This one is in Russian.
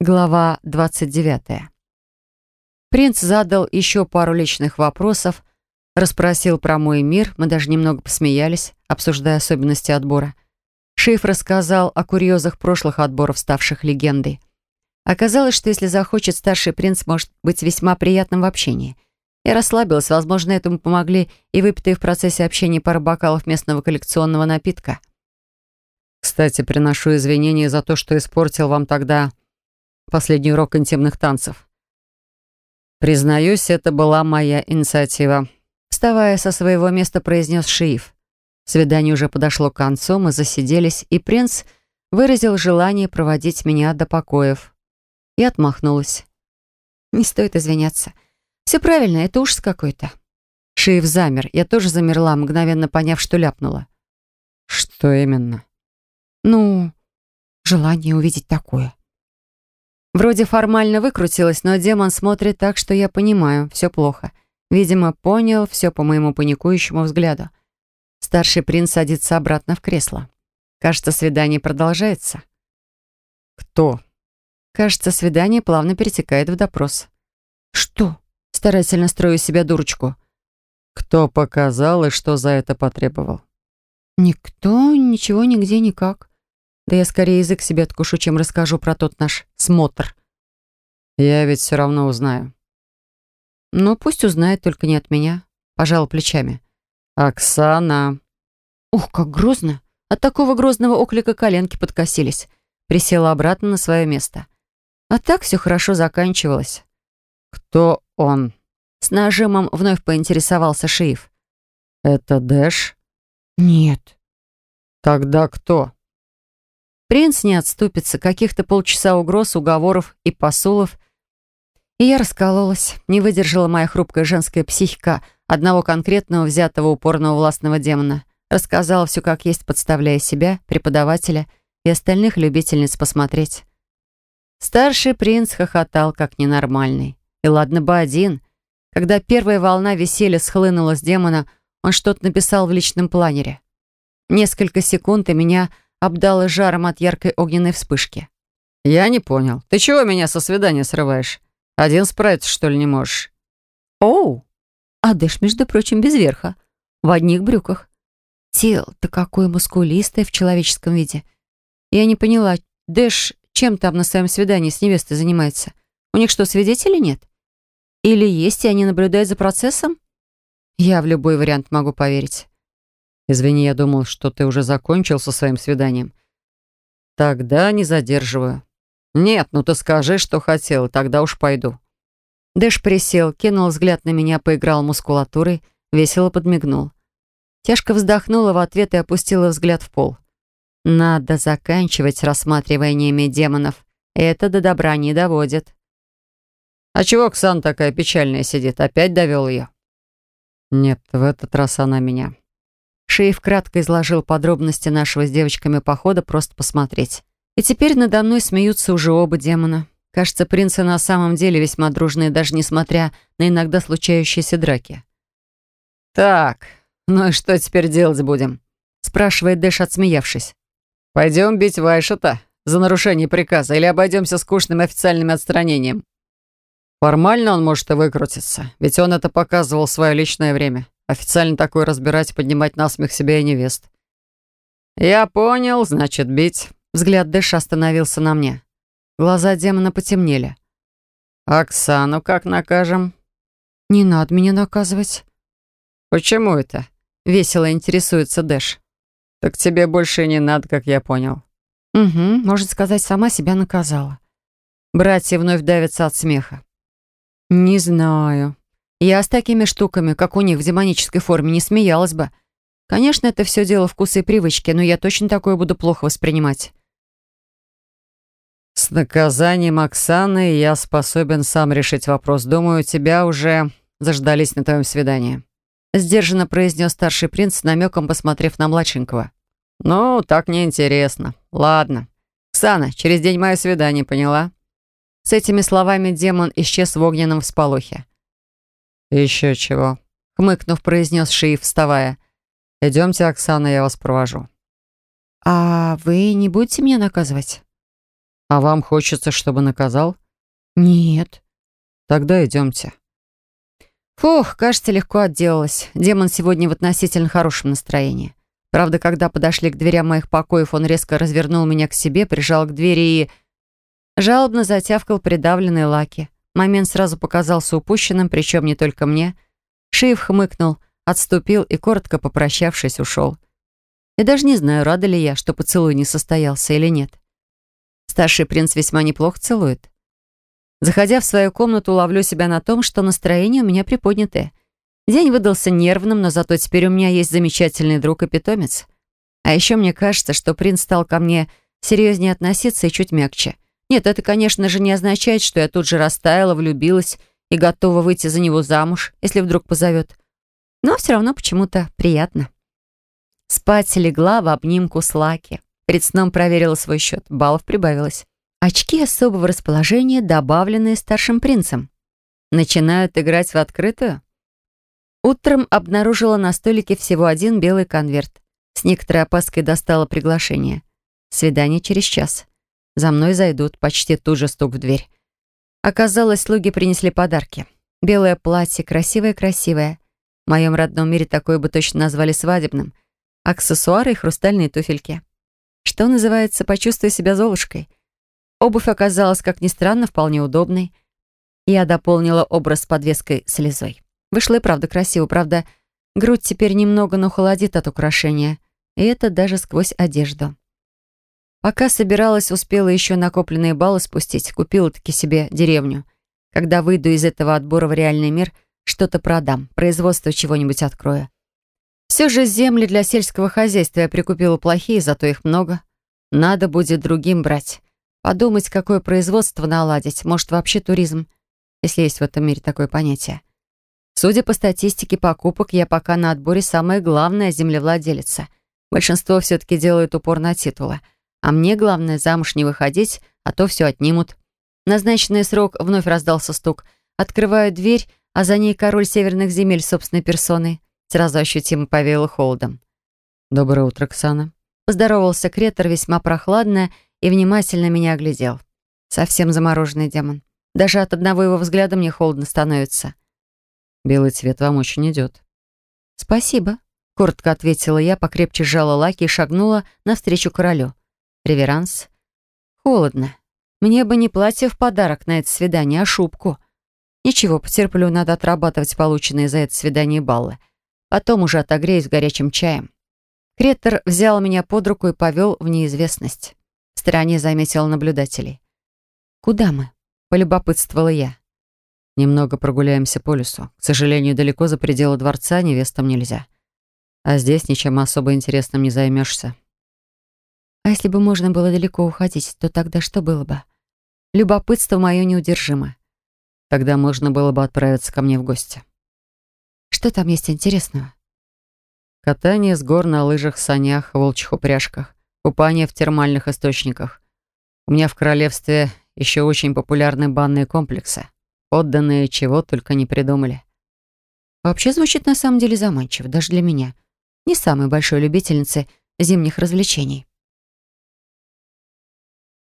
Глава 29. Принц задал еще пару личных вопросов, расспросил про мой мир, мы даже немного посмеялись, обсуждая особенности отбора. Шиф рассказал о курьезах прошлых отборов, ставших легендой. Оказалось, что если захочет, старший принц может быть весьма приятным в общении. Я расслабилась, возможно, этому помогли и выпитые в процессе общения пару бокалов местного коллекционного напитка. «Кстати, приношу извинения за то, что испортил вам тогда последний урок интимных танцев. Признаюсь, это была моя инициатива. Вставая со своего места, произнес Шиев. Свидание уже подошло к концу, мы засиделись, и принц выразил желание проводить меня до покоев. И отмахнулась. Не стоит извиняться. Все правильно, это ужас какой-то. Шиев замер. Я тоже замерла, мгновенно поняв, что ляпнула. Что именно? Ну, желание увидеть такое. Вроде формально выкрутилась, но демон смотрит так, что я понимаю, все плохо. Видимо, понял все по моему паникующему взгляду. Старший принц садится обратно в кресло. Кажется, свидание продолжается. «Кто?» Кажется, свидание плавно перетекает в допрос. «Что?» Старательно строю себя дурочку. «Кто показал и что за это потребовал?» «Никто, ничего, нигде, никак». Да я скорее язык себе откушу, чем расскажу про тот наш смотр. Я ведь все равно узнаю. Ну, пусть узнает, только не от меня. Пожал плечами. Оксана. Ух, как грозно. От такого грозного оклика коленки подкосились. Присела обратно на свое место. А так все хорошо заканчивалось. Кто он? С нажимом вновь поинтересовался Шиев. Это Дэш? Нет. Тогда кто? Принц не отступится, каких-то полчаса угроз, уговоров и посулов. И я раскололась, не выдержала моя хрупкая женская психика одного конкретного взятого упорного властного демона. Рассказала все как есть, подставляя себя, преподавателя и остальных любительниц посмотреть. Старший принц хохотал как ненормальный. И ладно бы один. Когда первая волна веселья схлынула с демона, он что-то написал в личном планере. Несколько секунд, и меня обдало жаром от яркой огненной вспышки. «Я не понял. Ты чего меня со свидания срываешь? Один справиться, что ли, не можешь?» «Оу! А Дэш, между прочим, без верха. В одних брюках. Тело-то какое мускулистое в человеческом виде. Я не поняла, Дэш чем там на своем свидании с невестой занимается? У них что, свидетелей нет? Или есть, и они наблюдают за процессом? Я в любой вариант могу поверить. Извини, я думал, что ты уже закончил со своим свиданием. Тогда не задерживаю. Нет, ну ты скажи, что хотел, тогда уж пойду. Дэш присел, кинул взгляд на меня, поиграл мускулатурой, весело подмигнул. Тяжко вздохнула в ответ и опустила взгляд в пол. Надо заканчивать с рассматриваниями демонов. Это до добра не доводит. А чего Ксан такая печальная сидит? Опять довел ее? Нет, в этот раз она меня. Шеев кратко изложил подробности нашего с девочками похода, просто посмотреть. И теперь надо мной смеются уже оба демона. Кажется, принцы на самом деле весьма дружные, даже несмотря на иногда случающиеся драки. «Так, ну и что теперь делать будем?» спрашивает Дэш, отсмеявшись. «Пойдем бить Вайшета за нарушение приказа или обойдемся скучным официальным отстранением?» Формально он может и выкрутиться, ведь он это показывал в свое личное время. Официально такое разбирать, поднимать насмех себя и невест. «Я понял, значит, бить». Взгляд Дэша остановился на мне. Глаза демона потемнели. «Оксану как накажем?» «Не надо меня наказывать». «Почему это?» Весело интересуется Дэш. «Так тебе больше не надо, как я понял». «Угу, может сказать, сама себя наказала». Братья вновь давятся от смеха. «Не знаю», я с такими штуками, как у них в демонической форме, не смеялась бы. Конечно, это все дело вкуса и привычки, но я точно такое буду плохо воспринимать. С наказанием Оксаны я способен сам решить вопрос. Думаю, тебя уже заждались на твоем свидании. Сдержанно произнес старший принц, с намеком посмотрев на младшенького. «Ну, так неинтересно. Ладно. Оксана, через день мое свидание, поняла?» С этими словами демон исчез в огненном всполохе. «Еще чего», — хмыкнув, произнес Шиев, вставая. «Идемте, Оксана, я вас провожу». «А вы не будете меня наказывать?» А вам хочется, чтобы наказал? Нет. Тогда идемте. Фух, кажется, легко отделалась. Демон сегодня в относительно хорошем настроении. Правда, когда подошли к дверям моих покоев, он резко развернул меня к себе, прижал к двери и... Жалобно затявкал придавленный лаки. Момент сразу показался упущенным, причем не только мне. Шиев хмыкнул, отступил и, коротко попрощавшись, ушел. Я даже не знаю, рада ли я, что поцелуй не состоялся или нет. Старший принц весьма неплохо целует. Заходя в свою комнату, ловлю себя на том, что настроение у меня приподнятое. День выдался нервным, но зато теперь у меня есть замечательный друг и питомец. А еще мне кажется, что принц стал ко мне серьезнее относиться и чуть мягче. Нет, это, конечно же, не означает, что я тут же растаяла, влюбилась и готова выйти за него замуж, если вдруг позовет. Но все равно почему-то приятно. Спать легла в обнимку с Лаки. Перед сном проверила свой счет. Баллов прибавилось. Очки особого расположения, добавленные старшим принцем. Начинают играть в открытую? Утром обнаружила на столике всего один белый конверт. С некоторой опаской достала приглашение. Свидание через час. За мной зайдут, почти тут же стук в дверь. Оказалось, слуги принесли подарки. Белое платье, красивое-красивое. В моем родном мире такое бы точно назвали свадебным. Аксессуары и хрустальные туфельки. Что называется, почувствуй себя золушкой. Обувь оказалась, как ни странно, вполне удобной. Я дополнила образ подвеской слезой. Вышло и правда красиво, правда, грудь теперь немного, но холодит от украшения. И это даже сквозь одежду. Пока собиралась, успела еще накопленные баллы спустить, купила-таки себе деревню. Когда выйду из этого отбора в реальный мир, что-то продам, производство чего-нибудь открою. Все же земли для сельского хозяйства я прикупила плохие, зато их много. Надо будет другим брать. Подумать, какое производство наладить, может, вообще туризм, если есть в этом мире такое понятие. Судя по статистике покупок, я пока на отборе самая главная землевладелица. Большинство все-таки делают упор на титулы — а мне главное замуж не выходить, а то все отнимут. Назначенный срок вновь раздался стук. Открываю дверь, а за ней король северных земель собственной персоной. Сразу ощутимо повеяло холодом. «Доброе утро, Ксана». Поздоровался Кретор весьма прохладно и внимательно меня оглядел. Совсем замороженный демон. Даже от одного его взгляда мне холодно становится. «Белый цвет вам очень идет». «Спасибо», — коротко ответила я, покрепче сжала лаки и шагнула навстречу королю. Реверанс. Холодно. Мне бы не платье в подарок на это свидание, а шубку. Ничего, потерплю, надо отрабатывать полученные за это свидание баллы. Потом уже отогреюсь горячим чаем. Кретор взял меня под руку и повел в неизвестность. В стороне заметил наблюдателей. «Куда мы?» — полюбопытствовала я. «Немного прогуляемся по лесу. К сожалению, далеко за пределы дворца невестам нельзя. А здесь ничем особо интересным не займешься. А если бы можно было далеко уходить, то тогда что было бы? Любопытство мое неудержимо. Тогда можно было бы отправиться ко мне в гости. Что там есть интересного? Катание с гор на лыжах, санях, волчьих упряжках, купание в термальных источниках. У меня в королевстве еще очень популярны банные комплексы. Подданные чего только не придумали. Вообще звучит на самом деле заманчиво, даже для меня. Не самой большой любительницы зимних развлечений.